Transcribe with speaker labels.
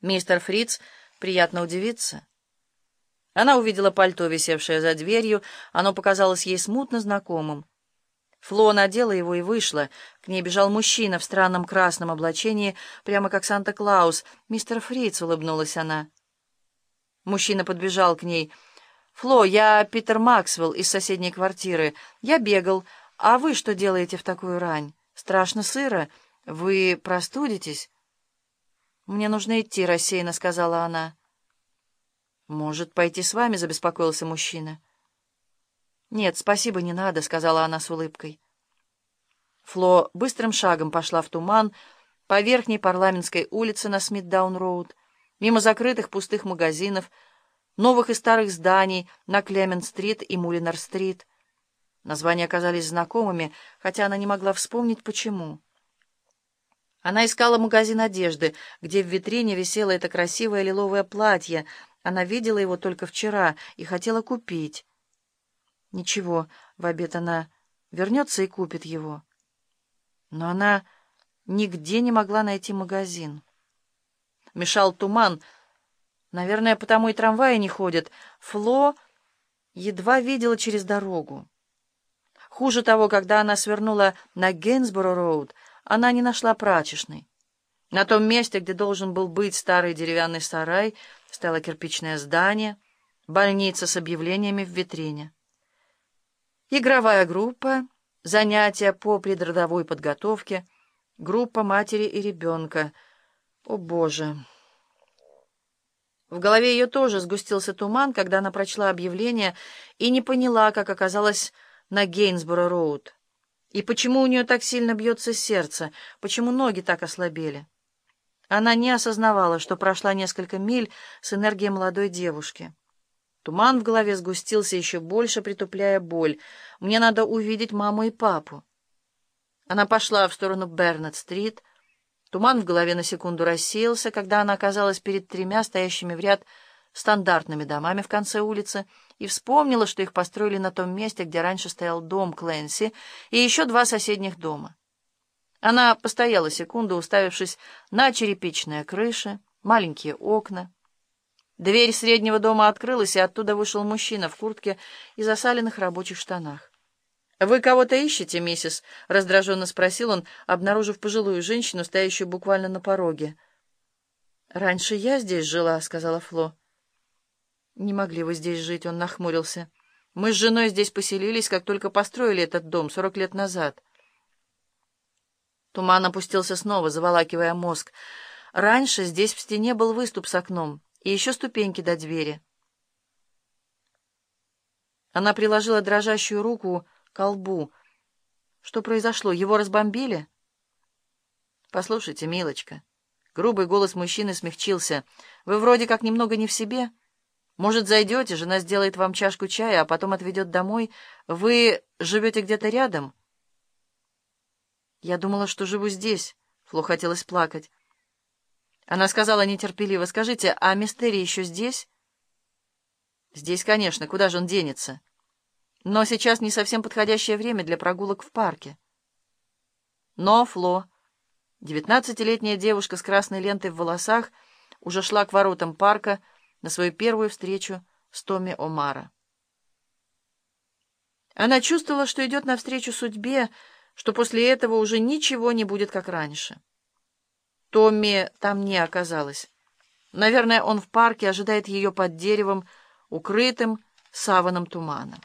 Speaker 1: Мистер Фриц приятно удивиться. Она увидела пальто, висевшее за дверью, оно показалось ей смутно знакомым. Фло надела его и вышла. К ней бежал мужчина в странном красном облачении, прямо как Санта-Клаус. «Мистер Фриц», — улыбнулась она. Мужчина подбежал к ней. «Фло, я Питер Максвелл из соседней квартиры. Я бегал. А вы что делаете в такую рань? Страшно сыро. Вы простудитесь?» «Мне нужно идти», — рассеянно сказала она. «Может, пойти с вами?» — забеспокоился мужчина. «Нет, спасибо, не надо», — сказала она с улыбкой. Фло быстрым шагом пошла в туман по верхней парламентской улице на Смитдаун-роуд, мимо закрытых пустых магазинов, новых и старых зданий на Клемент-стрит и Мулинар-стрит. Названия оказались знакомыми, хотя она не могла вспомнить, почему. Она искала магазин одежды, где в витрине висело это красивое лиловое платье. Она видела его только вчера и хотела купить. Ничего, в обед она вернется и купит его. Но она нигде не могла найти магазин. Мешал туман. Наверное, потому и трамваи не ходят. Фло едва видела через дорогу. Хуже того, когда она свернула на Гейнсборо-роуд, она не нашла прачечной. На том месте, где должен был быть старый деревянный сарай, стояло кирпичное здание, больница с объявлениями в витрине. Игровая группа, занятия по предродовой подготовке, группа матери и ребенка. О, Боже! В голове ее тоже сгустился туман, когда она прочла объявление и не поняла, как оказалась на Гейнсборо-роуд. И почему у нее так сильно бьется сердце, почему ноги так ослабели? Она не осознавала, что прошла несколько миль с энергией молодой девушки. Туман в голове сгустился еще больше, притупляя боль. «Мне надо увидеть маму и папу». Она пошла в сторону Бернет-стрит. Туман в голове на секунду рассеялся, когда она оказалась перед тремя стоящими в ряд стандартными домами в конце улицы и вспомнила, что их построили на том месте, где раньше стоял дом Клэнси и еще два соседних дома. Она постояла секунду, уставившись на черепичные крыши, маленькие окна. Дверь среднего дома открылась, и оттуда вышел мужчина в куртке и засаленных рабочих штанах. «Вы кого-то ищете, миссис?» — раздраженно спросил он, обнаружив пожилую женщину, стоящую буквально на пороге. «Раньше я здесь жила», — сказала Фло. «Не могли вы здесь жить», — он нахмурился. «Мы с женой здесь поселились, как только построили этот дом сорок лет назад». Туман опустился снова, заволакивая мозг. Раньше здесь в стене был выступ с окном и еще ступеньки до двери. Она приложила дрожащую руку к колбу. Что произошло? Его разбомбили? «Послушайте, милочка». Грубый голос мужчины смягчился. «Вы вроде как немного не в себе». Может, зайдете, жена сделает вам чашку чая, а потом отведет домой. Вы живете где-то рядом?» «Я думала, что живу здесь». Фло хотелось плакать. Она сказала нетерпеливо, «Скажите, а Мистерий еще здесь?» «Здесь, конечно. Куда же он денется?» «Но сейчас не совсем подходящее время для прогулок в парке». Но Фло, девятнадцатилетняя девушка с красной лентой в волосах, уже шла к воротам парка, на свою первую встречу с Томми Омара. Она чувствовала, что идет навстречу судьбе, что после этого уже ничего не будет, как раньше. Томми там не оказалось. Наверное, он в парке ожидает ее под деревом, укрытым саваном тумана.